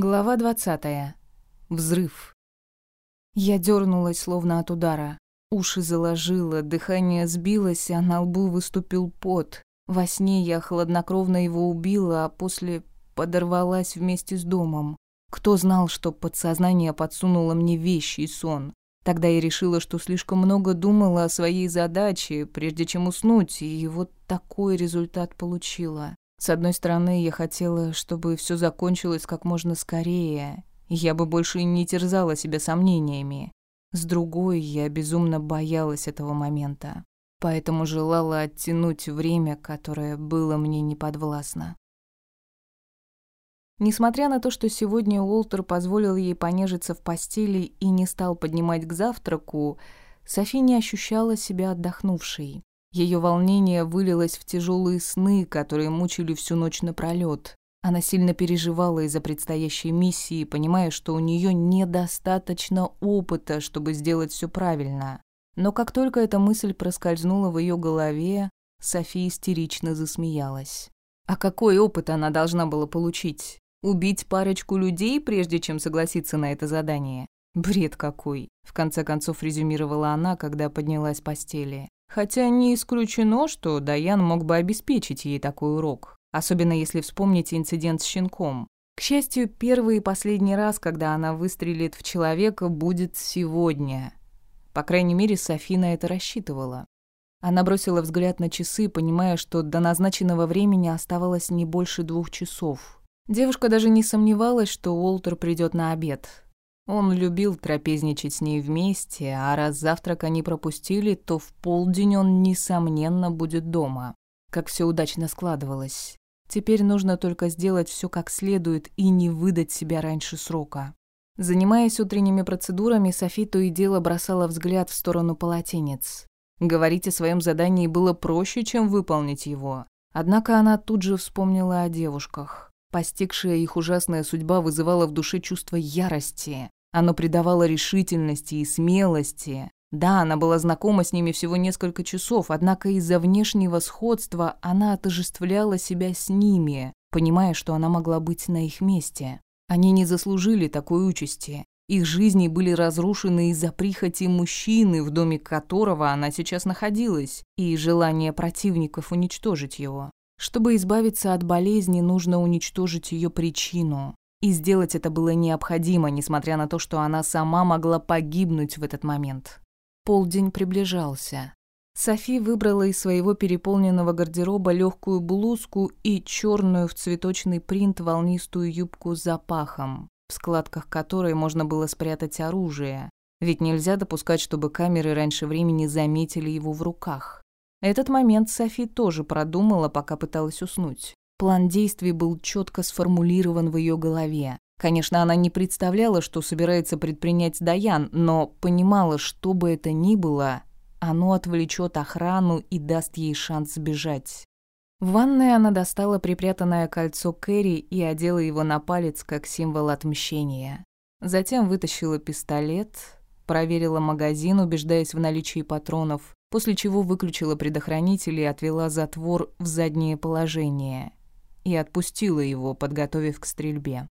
Глава 20. Взрыв. Я дернулась, словно от удара. Уши заложило, дыхание сбилось, а на лбу выступил пот. Во сне я хладнокровно его убила, а после подорвалась вместе с домом. Кто знал, что подсознание подсунуло мне вещи и сон? Тогда я решила, что слишком много думала о своей задаче, прежде чем уснуть, и вот такой результат получила. С одной стороны, я хотела, чтобы все закончилось как можно скорее, я бы больше не терзала себя сомнениями. С другой, я безумно боялась этого момента, поэтому желала оттянуть время, которое было мне неподвластно. Несмотря на то, что сегодня Уолтер позволил ей понежиться в постели и не стал поднимать к завтраку, Софи не ощущала себя отдохнувшей. Ее волнение вылилось в тяжелые сны, которые мучили всю ночь напролёт. Она сильно переживала из-за предстоящей миссии, понимая, что у нее недостаточно опыта, чтобы сделать все правильно. Но как только эта мысль проскользнула в ее голове, София истерично засмеялась. А какой опыт она должна была получить? Убить парочку людей, прежде чем согласиться на это задание? Бред какой, в конце концов резюмировала она, когда поднялась с постели. Хотя не исключено, что Даян мог бы обеспечить ей такой урок, особенно если вспомнить инцидент с щенком. К счастью, первый и последний раз, когда она выстрелит в человека, будет сегодня. По крайней мере, Софи на это рассчитывала. Она бросила взгляд на часы, понимая, что до назначенного времени оставалось не больше двух часов. Девушка даже не сомневалась, что Уолтер придет на обед. Он любил трапезничать с ней вместе, а раз завтрак они пропустили, то в полдень он, несомненно, будет дома. Как все удачно складывалось. Теперь нужно только сделать все как следует и не выдать себя раньше срока. Занимаясь утренними процедурами, Софи то и дело бросала взгляд в сторону полотенец. Говорить о своем задании было проще, чем выполнить его. Однако она тут же вспомнила о девушках. Постигшая их ужасная судьба вызывала в душе чувство ярости. Оно придавало решительности и смелости. Да, она была знакома с ними всего несколько часов, однако из-за внешнего сходства она отождествляла себя с ними, понимая, что она могла быть на их месте. Они не заслужили такой участи. Их жизни были разрушены из-за прихоти мужчины, в доме которого она сейчас находилась, и желания противников уничтожить его. Чтобы избавиться от болезни, нужно уничтожить ее причину. И сделать это было необходимо, несмотря на то, что она сама могла погибнуть в этот момент. Полдень приближался. Софи выбрала из своего переполненного гардероба легкую блузку и черную в цветочный принт волнистую юбку с запахом, в складках которой можно было спрятать оружие, ведь нельзя допускать, чтобы камеры раньше времени заметили его в руках. Этот момент Софи тоже продумала, пока пыталась уснуть. План действий был четко сформулирован в ее голове. Конечно, она не представляла, что собирается предпринять Даян, но понимала, что бы это ни было, оно отвлечет охрану и даст ей шанс сбежать. В ванной она достала припрятанное кольцо Кэрри и одела его на палец как символ отмщения. Затем вытащила пистолет, проверила магазин, убеждаясь в наличии патронов, после чего выключила предохранитель и отвела затвор в заднее положение и отпустила его, подготовив к стрельбе.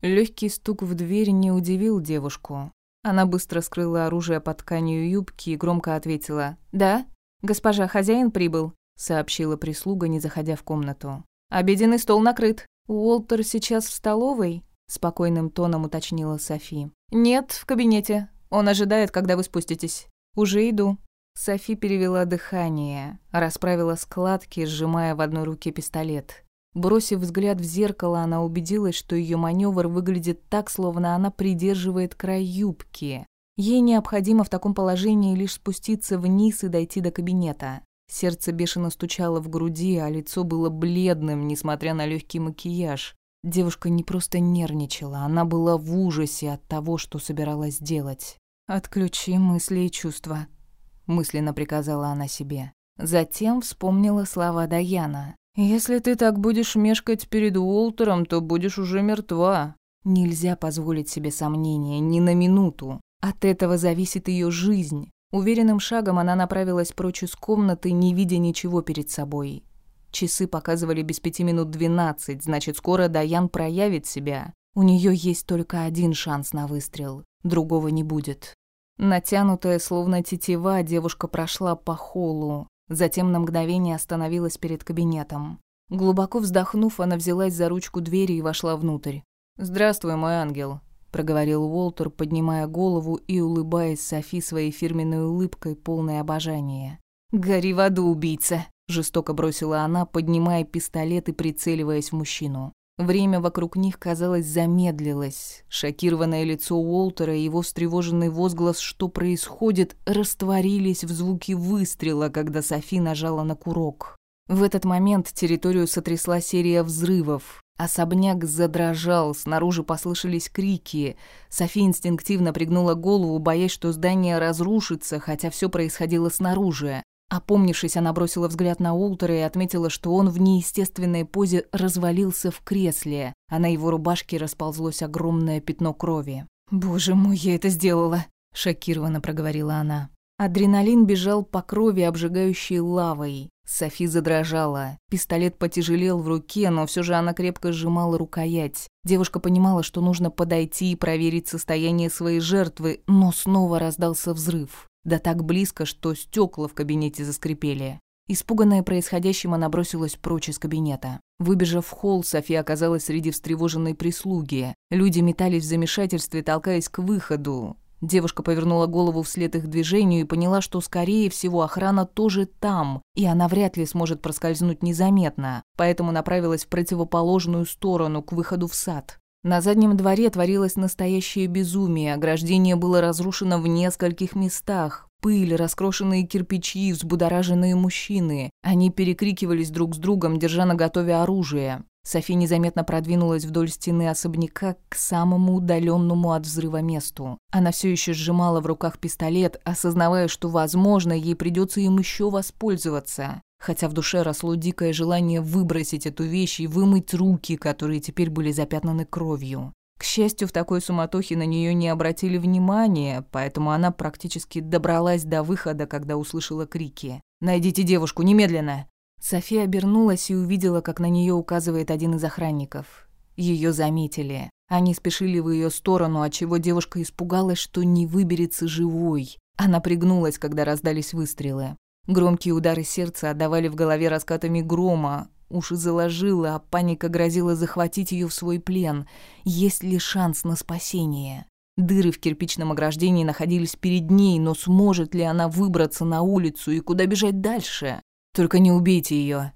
Легкий стук в дверь не удивил девушку. Она быстро скрыла оружие под тканью юбки и громко ответила «Да, госпожа, хозяин прибыл», — сообщила прислуга, не заходя в комнату. «Обеденный стол накрыт. Уолтер сейчас в столовой?» — спокойным тоном уточнила Софи. «Нет, в кабинете. Он ожидает, когда вы спуститесь. Уже иду». Софи перевела дыхание, расправила складки, сжимая в одной руке пистолет. Бросив взгляд в зеркало, она убедилась, что ее маневр выглядит так, словно она придерживает край юбки. Ей необходимо в таком положении лишь спуститься вниз и дойти до кабинета. Сердце бешено стучало в груди, а лицо было бледным, несмотря на легкий макияж. Девушка не просто нервничала, она была в ужасе от того, что собиралась делать. «Отключи мысли и чувства», — мысленно приказала она себе. Затем вспомнила слова Даяна. «Если ты так будешь мешкать перед Уолтером, то будешь уже мертва». Нельзя позволить себе сомнения ни на минуту. От этого зависит ее жизнь. Уверенным шагом она направилась прочь из комнаты, не видя ничего перед собой. Часы показывали без пяти минут двенадцать, значит, скоро Даян проявит себя. У нее есть только один шанс на выстрел, другого не будет. Натянутая, словно тетива, девушка прошла по холлу, затем на мгновение остановилась перед кабинетом. Глубоко вздохнув, она взялась за ручку двери и вошла внутрь. «Здравствуй, мой ангел», — проговорил Уолтер, поднимая голову и улыбаясь Софи своей фирменной улыбкой, полной обожания. «Гори в аду, убийца!» — жестоко бросила она, поднимая пистолет и прицеливаясь в мужчину. Время вокруг них, казалось, замедлилось. Шокированное лицо Уолтера и его встревоженный возглас «Что происходит?» растворились в звуке выстрела, когда Софи нажала на курок. В этот момент территорию сотрясла серия взрывов. Особняк задрожал, снаружи послышались крики. Софи инстинктивно пригнула голову, боясь, что здание разрушится, хотя все происходило снаружи. Опомнившись, она бросила взгляд на Уолтера и отметила, что он в неестественной позе развалился в кресле, а на его рубашке расползлось огромное пятно крови. «Боже мой, я это сделала!» – шокированно проговорила она. Адреналин бежал по крови, обжигающей лавой. Софи задрожала. Пистолет потяжелел в руке, но все же она крепко сжимала рукоять. Девушка понимала, что нужно подойти и проверить состояние своей жертвы, но снова раздался взрыв. Да так близко, что стекла в кабинете заскрипели. Испуганная происходящим, она бросилась прочь из кабинета. Выбежав в холл, София оказалась среди встревоженной прислуги. Люди метались в замешательстве, толкаясь к выходу. Девушка повернула голову вслед их движению и поняла, что, скорее всего, охрана тоже там, и она вряд ли сможет проскользнуть незаметно, поэтому направилась в противоположную сторону, к выходу в сад. На заднем дворе творилось настоящее безумие, ограждение было разрушено в нескольких местах. Пыль, раскрошенные кирпичи, взбудораженные мужчины. Они перекрикивались друг с другом, держа наготове оружие. Софи незаметно продвинулась вдоль стены особняка к самому удаленному от взрыва месту. Она все еще сжимала в руках пистолет, осознавая, что, возможно, ей придется им еще воспользоваться. Хотя в душе росло дикое желание выбросить эту вещь и вымыть руки, которые теперь были запятнаны кровью. К счастью, в такой суматохе на нее не обратили внимания, поэтому она практически добралась до выхода, когда услышала крики. «Найдите девушку, немедленно!» София обернулась и увидела, как на нее указывает один из охранников. Ее заметили. Они спешили в ее сторону, отчего девушка испугалась, что не выберется живой. Она пригнулась, когда раздались выстрелы. Громкие удары сердца отдавали в голове раскатами грома. Уши заложила, а паника грозила захватить ее в свой плен. Есть ли шанс на спасение? Дыры в кирпичном ограждении находились перед ней, но сможет ли она выбраться на улицу и куда бежать дальше? «Только не убейте ее,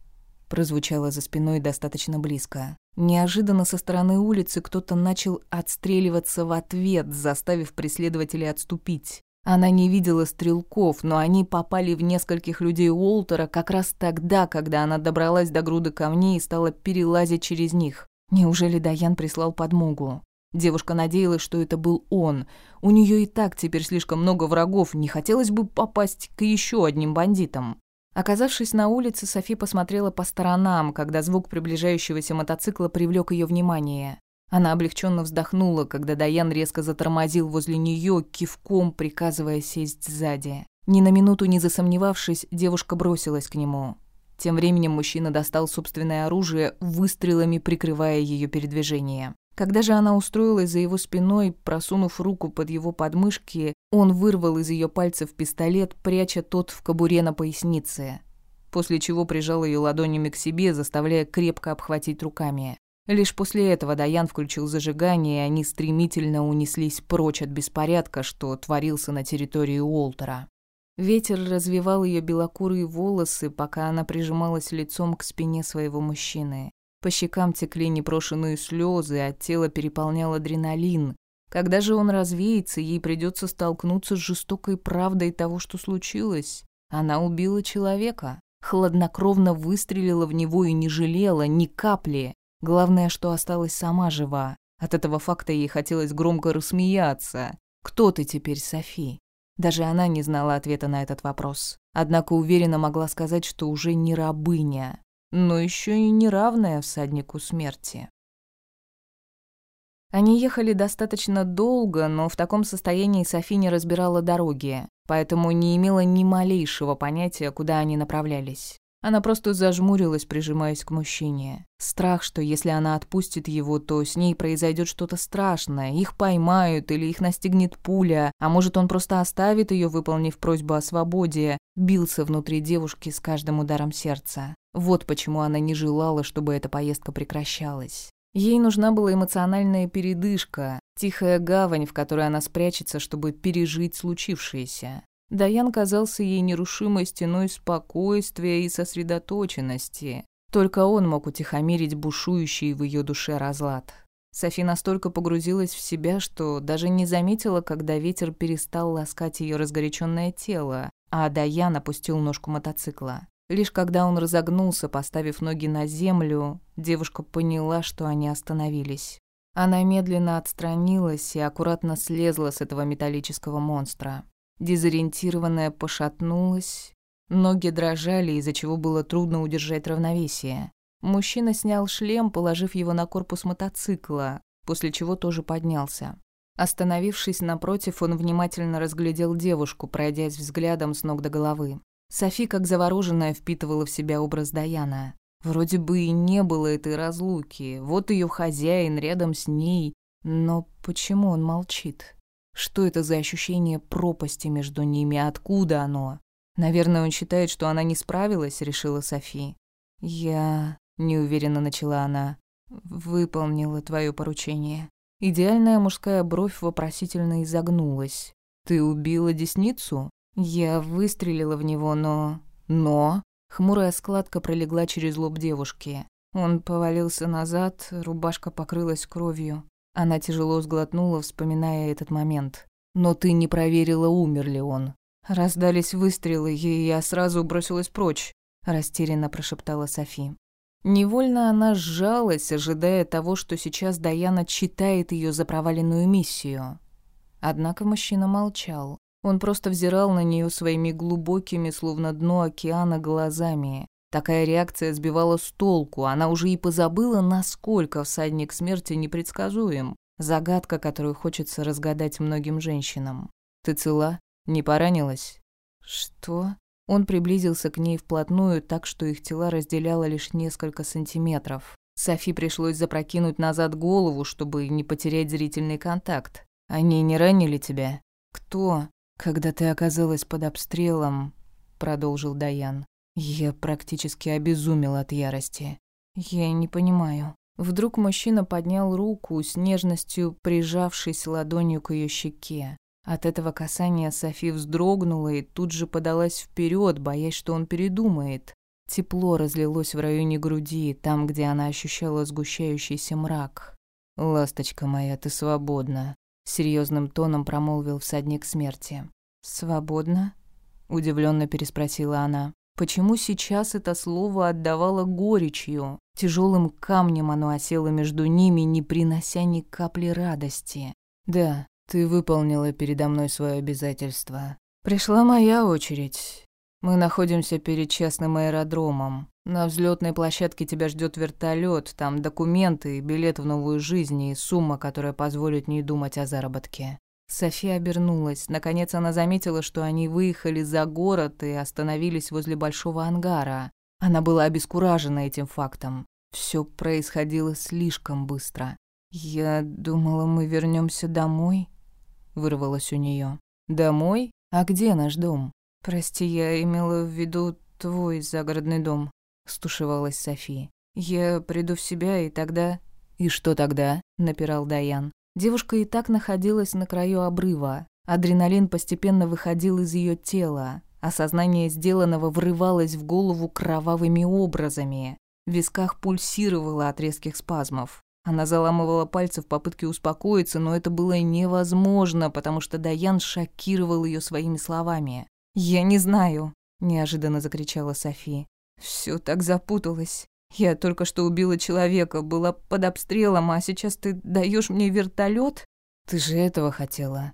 прозвучало за спиной достаточно близко. Неожиданно со стороны улицы кто-то начал отстреливаться в ответ, заставив преследователей отступить. Она не видела стрелков, но они попали в нескольких людей Уолтера как раз тогда, когда она добралась до груды камней и стала перелазить через них. Неужели Даян прислал подмогу? Девушка надеялась, что это был он. У нее и так теперь слишком много врагов, не хотелось бы попасть к еще одним бандитам. Оказавшись на улице, Софи посмотрела по сторонам, когда звук приближающегося мотоцикла привлек ее внимание. Она облегченно вздохнула, когда Даян резко затормозил возле нее, кивком приказывая сесть сзади. Ни на минуту не засомневавшись, девушка бросилась к нему. Тем временем мужчина достал собственное оружие, выстрелами прикрывая ее передвижение. Когда же она устроилась за его спиной, просунув руку под его подмышки, он вырвал из ее пальцев пистолет, пряча тот в кобуре на пояснице, после чего прижал ее ладонями к себе, заставляя крепко обхватить руками. Лишь после этого Даян включил зажигание, и они стремительно унеслись прочь от беспорядка, что творился на территории Уолтера. Ветер развивал ее белокурые волосы, пока она прижималась лицом к спине своего мужчины. По щекам текли непрошенные слезы, а тело переполнял адреналин. Когда же он развеется, ей придется столкнуться с жестокой правдой того, что случилось. Она убила человека, хладнокровно выстрелила в него и не жалела ни капли. Главное, что осталась сама жива. От этого факта ей хотелось громко рассмеяться. «Кто ты теперь, Софи?» Даже она не знала ответа на этот вопрос. Однако уверенно могла сказать, что уже не рабыня но еще и неравная всаднику смерти. Они ехали достаточно долго, но в таком состоянии Софи не разбирала дороги, поэтому не имела ни малейшего понятия, куда они направлялись. Она просто зажмурилась, прижимаясь к мужчине. Страх, что если она отпустит его, то с ней произойдет что-то страшное, их поймают или их настигнет пуля, а может он просто оставит ее, выполнив просьбу о свободе, бился внутри девушки с каждым ударом сердца. Вот почему она не желала, чтобы эта поездка прекращалась. Ей нужна была эмоциональная передышка, тихая гавань, в которой она спрячется, чтобы пережить случившееся. Даян казался ей нерушимой стеной спокойствия и сосредоточенности. Только он мог утихомирить бушующий в ее душе разлад. Софи настолько погрузилась в себя, что даже не заметила, когда ветер перестал ласкать ее разгоряченное тело, а Даян опустил ножку мотоцикла. Лишь когда он разогнулся, поставив ноги на землю, девушка поняла, что они остановились. Она медленно отстранилась и аккуратно слезла с этого металлического монстра. Дезориентированная пошатнулась, ноги дрожали, из-за чего было трудно удержать равновесие. Мужчина снял шлем, положив его на корпус мотоцикла, после чего тоже поднялся. Остановившись напротив, он внимательно разглядел девушку, пройдясь взглядом с ног до головы. Софи, как завороженная, впитывала в себя образ Даяна. Вроде бы и не было этой разлуки, вот ее хозяин рядом с ней, но почему он молчит? Что это за ощущение пропасти между ними? Откуда оно? Наверное, он считает, что она не справилась, решила Софи. Я, неуверенно начала она, выполнила твое поручение. Идеальная мужская бровь вопросительно изогнулась. Ты убила десницу? Я выстрелила в него, но... Но... Хмурая складка пролегла через лоб девушки. Он повалился назад, рубашка покрылась кровью. Она тяжело сглотнула, вспоминая этот момент. «Но ты не проверила, умер ли он». Раздались выстрелы, и я сразу бросилась прочь, растерянно прошептала Софи. Невольно она сжалась, ожидая того, что сейчас Даяна читает ее за проваленную миссию. Однако мужчина молчал. Он просто взирал на нее своими глубокими, словно дно океана, глазами. Такая реакция сбивала с толку, она уже и позабыла, насколько всадник смерти непредсказуем. Загадка, которую хочется разгадать многим женщинам. «Ты цела? Не поранилась?» «Что?» Он приблизился к ней вплотную, так что их тела разделяло лишь несколько сантиметров. Софи пришлось запрокинуть назад голову, чтобы не потерять зрительный контакт. «Они не ранили тебя?» «Кто?» «Когда ты оказалась под обстрелом», — продолжил Даян. Я практически обезумел от ярости. Я не понимаю. Вдруг мужчина поднял руку, с нежностью прижавшись ладонью к ее щеке. От этого касания Софи вздрогнула и тут же подалась вперед, боясь, что он передумает. Тепло разлилось в районе груди, там, где она ощущала сгущающийся мрак. «Ласточка моя, ты свободна», — серьезным тоном промолвил всадник смерти. «Свободна?» — удивленно переспросила она. Почему сейчас это слово отдавало горечью? Тяжелым камнем оно осело между ними, не принося ни капли радости. «Да, ты выполнила передо мной свое обязательство. Пришла моя очередь. Мы находимся перед частным аэродромом. На взлетной площадке тебя ждет вертолет, там документы, билет в новую жизнь и сумма, которая позволит не думать о заработке. София обернулась. Наконец она заметила, что они выехали за город и остановились возле большого ангара. Она была обескуражена этим фактом. Все происходило слишком быстро. «Я думала, мы вернемся домой», — вырвалось у нее. «Домой? А где наш дом?» «Прости, я имела в виду твой загородный дом», — стушевалась София. «Я приду в себя, и тогда...» «И что тогда?» — напирал Даян. Девушка и так находилась на краю обрыва. Адреналин постепенно выходил из ее тела. Осознание сделанного врывалось в голову кровавыми образами. В висках пульсировало от резких спазмов. Она заламывала пальцы в попытке успокоиться, но это было невозможно, потому что Даян шокировал ее своими словами. «Я не знаю», – неожиданно закричала Софи. Все так запуталось. Я только что убила человека, была под обстрелом, а сейчас ты даешь мне вертолет? Ты же этого хотела.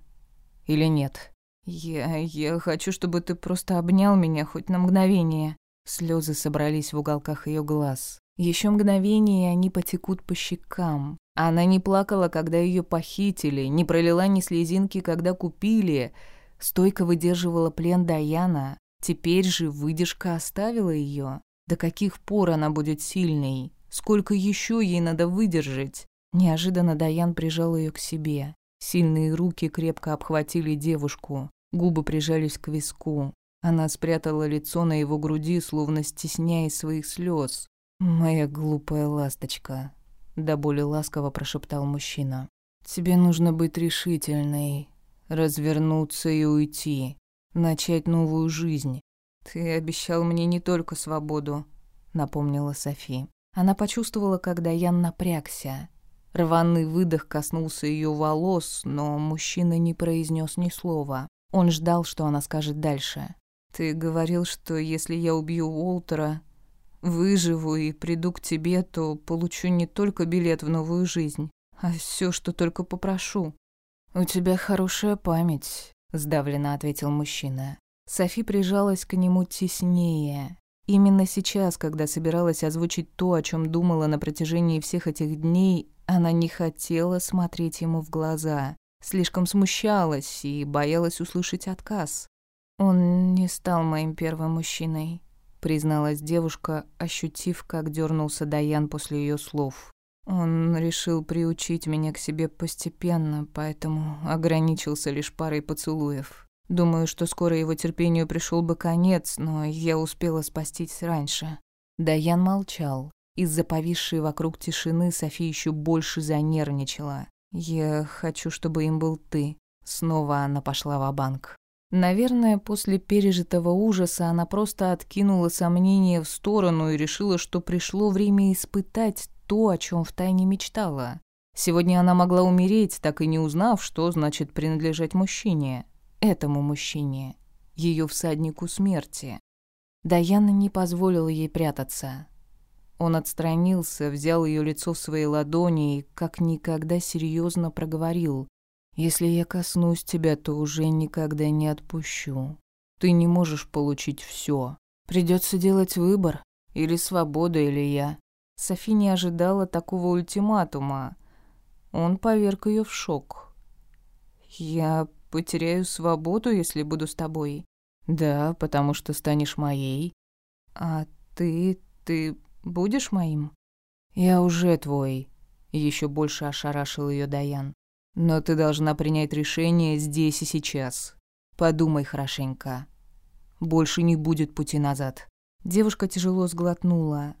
Или нет? Я... я хочу, чтобы ты просто обнял меня хоть на мгновение. Слезы собрались в уголках ее глаз. Еще мгновение, и они потекут по щекам. Она не плакала, когда ее похитили, не пролила ни слезинки, когда купили. Стойко выдерживала плен Даяна. Теперь же выдержка оставила ее. До каких пор она будет сильной? Сколько еще ей надо выдержать? Неожиданно Даян прижал ее к себе. Сильные руки крепко обхватили девушку, губы прижались к виску. Она спрятала лицо на его груди, словно стесняя своих слез. «Моя глупая ласточка», — до боли ласково прошептал мужчина. «Тебе нужно быть решительной, развернуться и уйти, начать новую жизнь. Ты обещал мне не только свободу», — напомнила Софи. Она почувствовала, когда Ян напрягся. Рваный выдох коснулся ее волос, но мужчина не произнес ни слова. Он ждал, что она скажет дальше. «Ты говорил, что если я убью Уолтера, выживу и приду к тебе, то получу не только билет в новую жизнь, а все, что только попрошу». «У тебя хорошая память», — сдавленно ответил мужчина. Софи прижалась к нему теснее. Именно сейчас, когда собиралась озвучить то, о чем думала на протяжении всех этих дней, она не хотела смотреть ему в глаза, слишком смущалась и боялась услышать отказ. «Он не стал моим первым мужчиной», — призналась девушка, ощутив, как дернулся Даян после ее слов. «Он решил приучить меня к себе постепенно, поэтому ограничился лишь парой поцелуев. Думаю, что скоро его терпению пришел бы конец, но я успела спастись раньше». Даян молчал. Из-за повисшей вокруг тишины София еще больше занервничала. «Я хочу, чтобы им был ты». Снова она пошла в банк Наверное, после пережитого ужаса она просто откинула сомнения в сторону и решила, что пришло время испытать то, о чем втайне мечтала. Сегодня она могла умереть, так и не узнав, что значит принадлежать мужчине. Этому мужчине. Ее всаднику смерти. Даяна не позволила ей прятаться. Он отстранился, взял ее лицо в свои ладони и как никогда серьезно проговорил. «Если я коснусь тебя, то уже никогда не отпущу. Ты не можешь получить все. Придется делать выбор. Или свобода, или я». Софи не ожидала такого ультиматума. Он поверг ее в шок. «Я потеряю свободу, если буду с тобой?» «Да, потому что станешь моей». «А ты... ты Будешь моим?» «Я уже твой», — еще больше ошарашил ее Даян. «Но ты должна принять решение здесь и сейчас. Подумай хорошенько. Больше не будет пути назад». Девушка тяжело сглотнула.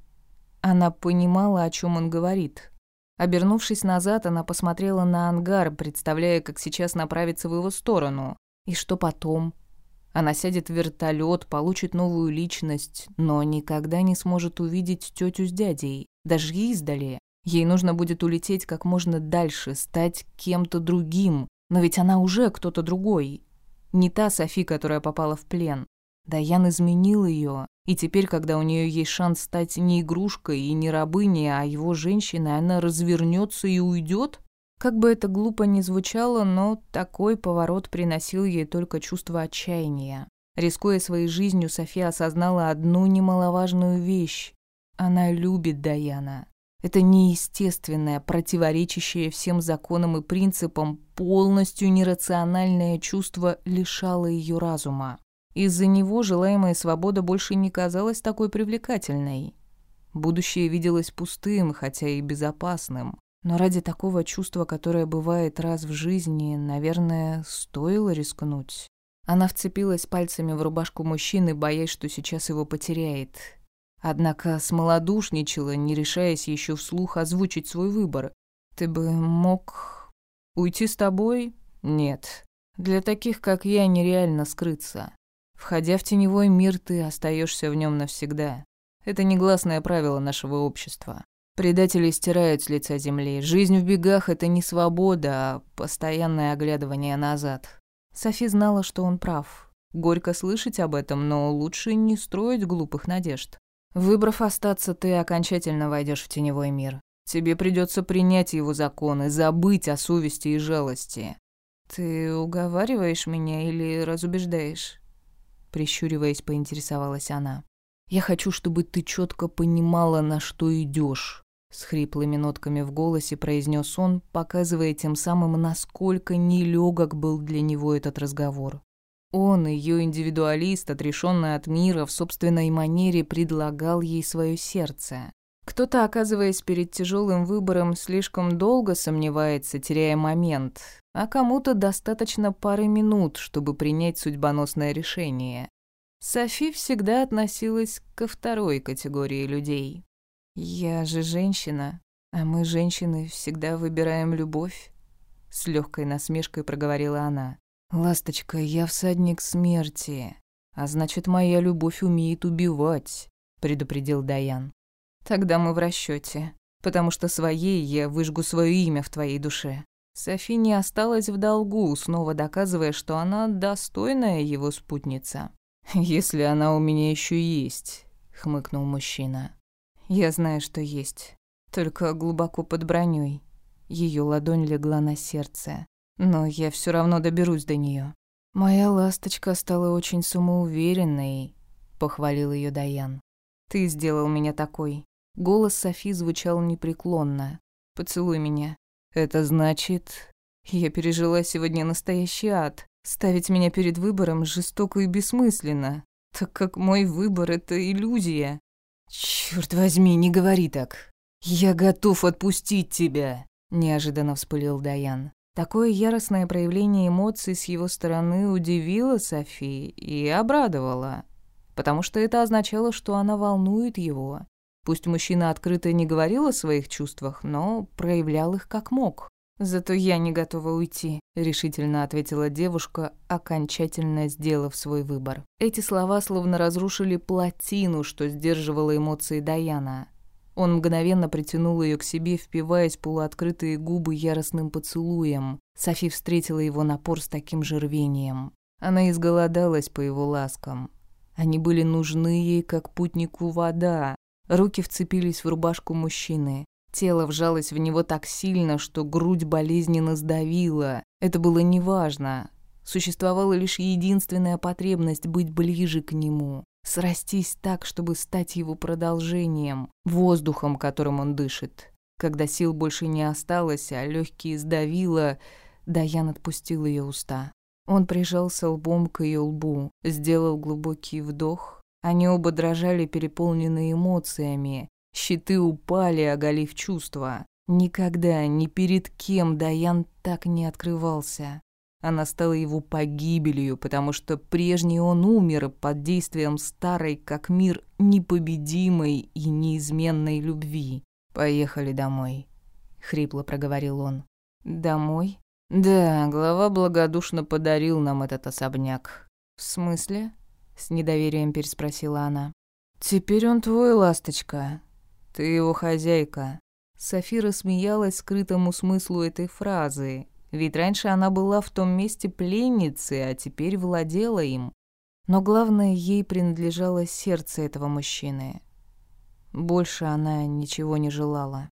Она понимала, о чем он говорит. Обернувшись назад, она посмотрела на ангар, представляя, как сейчас направиться в его сторону. И что потом? Она сядет в вертолет, получит новую личность, но никогда не сможет увидеть тетю с дядей, даже издали. Ей нужно будет улететь как можно дальше, стать кем-то другим. Но ведь она уже кто-то другой. Не та Софи, которая попала в плен. Даян изменил ее, и теперь, когда у нее есть шанс стать не игрушкой и не рабыней, а его женщиной, она развернется и уйдет? Как бы это глупо ни звучало, но такой поворот приносил ей только чувство отчаяния. Рискуя своей жизнью, София осознала одну немаловажную вещь. Она любит Даяна. Это неестественное, противоречащее всем законам и принципам, полностью нерациональное чувство лишало ее разума. Из-за него желаемая свобода больше не казалась такой привлекательной. Будущее виделось пустым, хотя и безопасным. Но ради такого чувства, которое бывает раз в жизни, наверное, стоило рискнуть. Она вцепилась пальцами в рубашку мужчины, боясь, что сейчас его потеряет. Однако смолодушничала, не решаясь еще вслух озвучить свой выбор. «Ты бы мог уйти с тобой?» «Нет. Для таких, как я, нереально скрыться. Входя в теневой мир, ты остаешься в нем навсегда. Это негласное правило нашего общества. Предатели стирают с лица земли. Жизнь в бегах — это не свобода, а постоянное оглядывание назад. Софи знала, что он прав. Горько слышать об этом, но лучше не строить глупых надежд. Выбрав остаться, ты окончательно войдешь в теневой мир. Тебе придется принять его законы, забыть о совести и жалости. Ты уговариваешь меня или разубеждаешь? Прищуриваясь, поинтересовалась она. Я хочу, чтобы ты четко понимала, на что идешь. С хриплыми нотками в голосе произнес он, показывая тем самым, насколько нелегок был для него этот разговор. Он, ее индивидуалист, отрешенный от мира, в собственной манере предлагал ей свое сердце. Кто-то, оказываясь перед тяжелым выбором, слишком долго сомневается, теряя момент, а кому-то достаточно пары минут, чтобы принять судьбоносное решение. Софи всегда относилась ко второй категории людей. «Я же женщина, а мы, женщины, всегда выбираем любовь», — с легкой насмешкой проговорила она. «Ласточка, я всадник смерти, а значит, моя любовь умеет убивать», — предупредил Даян. Тогда мы в расчете, потому что своей я выжгу свое имя в твоей душе. Софи не осталась в долгу, снова доказывая, что она достойная его спутница. «Если она у меня еще есть», — хмыкнул мужчина. «Я знаю, что есть. Только глубоко под броней. Ее ладонь легла на сердце. Но я все равно доберусь до нее. Моя ласточка стала очень самоуверенной, похвалил ее Даян. Ты сделал меня такой. Голос Софи звучал непреклонно. «Поцелуй меня». «Это значит...» Я пережила сегодня настоящий ад. Ставить меня перед выбором жестоко и бессмысленно, так как мой выбор — это иллюзия. Черт возьми, не говори так. Я готов отпустить тебя», — неожиданно вспылил Даян. Такое яростное проявление эмоций с его стороны удивило Софи и обрадовало, потому что это означало, что она волнует его. Пусть мужчина открыто не говорил о своих чувствах, но проявлял их как мог. «Зато я не готова уйти», — решительно ответила девушка, окончательно сделав свой выбор. Эти слова словно разрушили плотину, что сдерживала эмоции Даяна. Он мгновенно притянул ее к себе, впиваясь полуоткрытые губы яростным поцелуем. Софи встретила его напор с таким же рвением. Она изголодалась по его ласкам. Они были нужны ей, как путнику вода, Руки вцепились в рубашку мужчины. Тело вжалось в него так сильно, что грудь болезненно сдавила. Это было неважно. Существовала лишь единственная потребность быть ближе к нему. Срастись так, чтобы стать его продолжением, воздухом, которым он дышит. Когда сил больше не осталось, а легкие сдавило, Даян отпустил ее уста. Он прижался лбом к ее лбу, сделал глубокий вдох, они оба дрожали, переполненные эмоциями. Щиты упали, оголив чувства. Никогда, ни перед кем Даян так не открывался. Она стала его погибелью, потому что прежний он умер под действием старой, как мир, непобедимой и неизменной любви. «Поехали домой», — хрипло проговорил он. «Домой?» «Да, глава благодушно подарил нам этот особняк». «В смысле?» С недоверием переспросила она. «Теперь он твой, ласточка. Ты его хозяйка». Софира смеялась скрытому смыслу этой фразы, ведь раньше она была в том месте пленницей, а теперь владела им. Но главное, ей принадлежало сердце этого мужчины. Больше она ничего не желала.